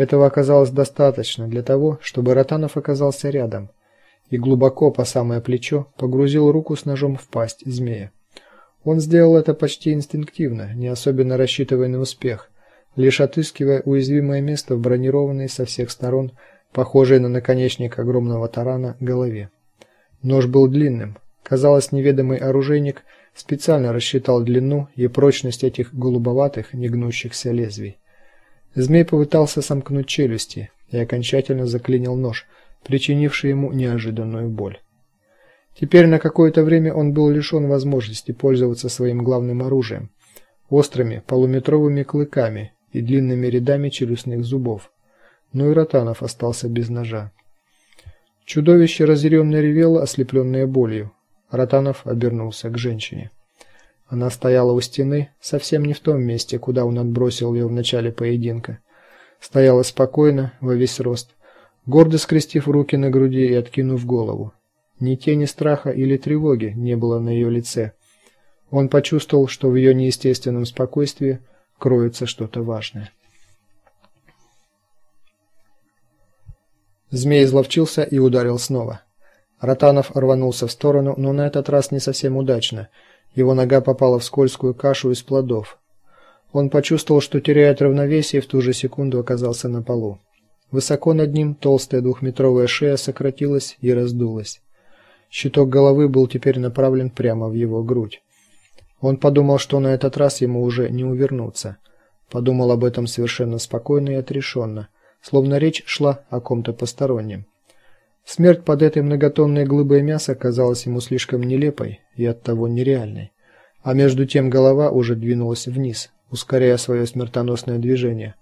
Этого оказалось достаточно для того, чтобы Ротанов оказался рядом и глубоко по самое плечо погрузил руку с ножом в пасть змея. Он сделал это почти инстинктивно, не особенно рассчитывая на успех, лишь отыскивая уязвимое место в бронированной со всех сторон, похожей на наконечник огромного тарана, голове. Нож был длинным. Казалось, неведомый оружейник специально рассчитал длину и прочность этих голубоватых, негнущихся лезвий. Змей попытался сомкнуть челюсти и окончательно заклинил нож, причинивший ему неожиданную боль. Теперь на какое-то время он был лишен возможности пользоваться своим главным оружием острыми полуметровыми клыками и длинными рядами челюстных зубов. Но и Ротанов остался без ножа. Чудовище разъяренно ревело, ослепленное болью. Ротанов обернулся к женщине. Она стояла у стены, совсем не в том месте, куда он отбросил ее в начале поединка. Стояла спокойно, во весь рост, гордо скрестив руки на груди и откинув голову. Ни тени страха или тревоги не было на ее лице. Он почувствовал, что в ее неестественном спокойствии кроется что-то важное. Змей изловчился и ударил снова. Ротанов рванулся в сторону, но на этот раз не совсем удачно – его нога попала в скользкую кашу из плодов. Он почувствовал, что теряет равновесие, и в ту же секунду оказался на полу. Высоко над ним толстая двухметровая шея сократилась и раздулась. Щиток головы был теперь направлен прямо в его грудь. Он подумал, что на этот раз ему уже не увернуться. Подумал об этом совершенно спокойно и отрешенно, словно речь шла о ком-то постороннем. Смерть под этой многотонной глыбой мяса казалась ему слишком нелепой и оттого нереальной. А между тем голова уже двинулась вниз, ускоряя свое смертоносное движение.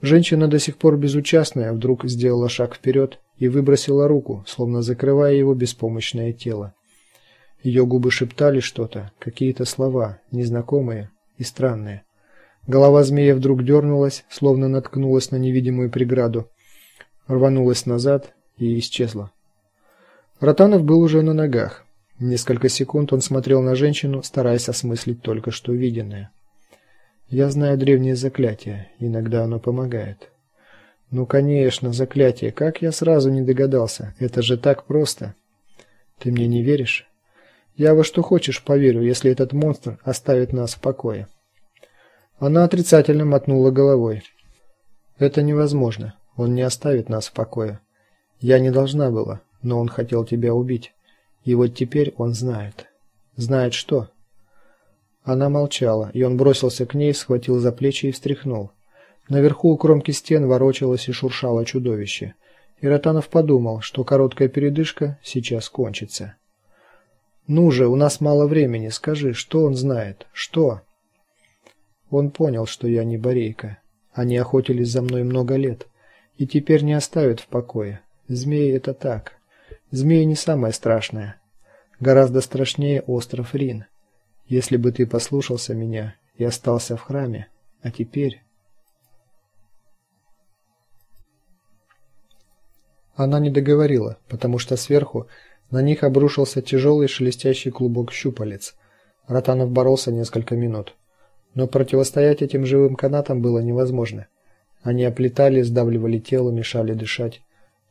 Женщина до сих пор безучастная вдруг сделала шаг вперед и выбросила руку, словно закрывая его беспомощное тело. Ее губы шептали что-то, какие-то слова, незнакомые и странные. Голова змея вдруг дернулась, словно наткнулась на невидимую преграду, рванулась назад и исчезла. Ротанов был уже на ногах. Несколько секунд он смотрел на женщину, стараясь осмыслить только что виденное. Я знаю древнее заклятие, иногда оно помогает. Ну, конечно, заклятие, как я сразу не догадался. Это же так просто. Ты мне не веришь? Я во что хочешь поверю, если этот монстр оставит нас в покое. Она отрицательно мотнула головой. Это невозможно. Он не оставит нас в покое. Я не должна была, но он хотел тебя убить. И вот теперь он знает. Знает что? Она молчала, и он бросился к ней, схватил за плечи и встряхнул. Наверху у кромки стен ворочалось и шуршало чудовище. И Ротанов подумал, что короткая передышка сейчас кончится. Ну же, у нас мало времени, скажи, что он знает? Что? Он понял, что я не Борейка. Они охотились за мной много лет и теперь не оставят в покое. Змеи это так. Змеи не самое страшное. Гораздо страшнее остров Рин. Если бы ты послушался меня и остался в храме, а теперь Она не договорила, потому что сверху на них обрушился тяжелый шелестящий клубок щупалец. Ротанов боролся несколько минут, но противостоять этим живым канатам было невозможно. Они оплетали, сдавливали тело, мешали дышать.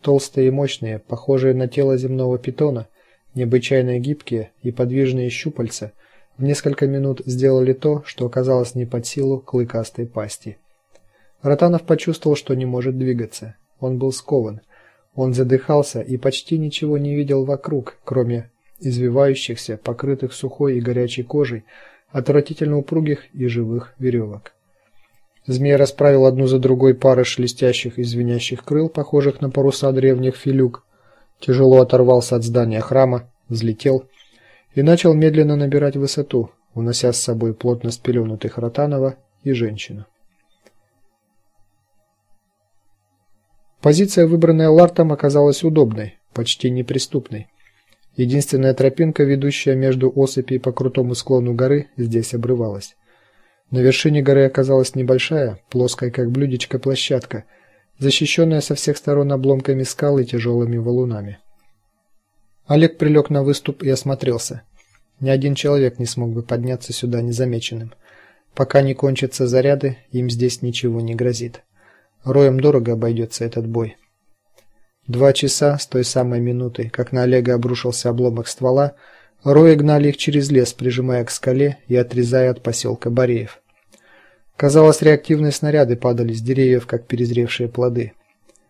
Толстые и мощные, похожие на тело земного питона, необычайно гибкие и подвижные щупальца в несколько минут сделали то, что оказалось не под силу клыкастой пасти. Ротанов почувствовал, что не может двигаться. Он был скован. Он задыхался и почти ничего не видел вокруг, кроме извивающихся, покрытых сухой и горячей кожей, отвратительно упругих и живых веревок. Змей расправил одну за другой пары шелестящих и звенящих крыл, похожих на паруса древних филюк, тяжело оторвался от здания храма, взлетел и начал медленно набирать высоту, унося с собой плотно спеленутых Ротанова и женщину. Позиция, выбранная Лартом, оказалась удобной, почти неприступной. Единственная тропинка, ведущая между осыпей по крутому склону горы, здесь обрывалась. На вершине горы оказалась небольшая, плоская как блюдечко площадка, защищенная со всех сторон обломками скал и тяжелыми валунами. Олег прилег на выступ и осмотрелся. Ни один человек не смог бы подняться сюда незамеченным. Пока не кончатся заряды, им здесь ничего не грозит. Роем дорого обойдется этот бой. Два часа с той самой минуты, как на Олега обрушился обломок ствола, рои гнали их через лес, прижимая к скале и отрезая от поселка Бореев. Казалось, реактивные снаряды падали с деревьев, как перезревшие плоды.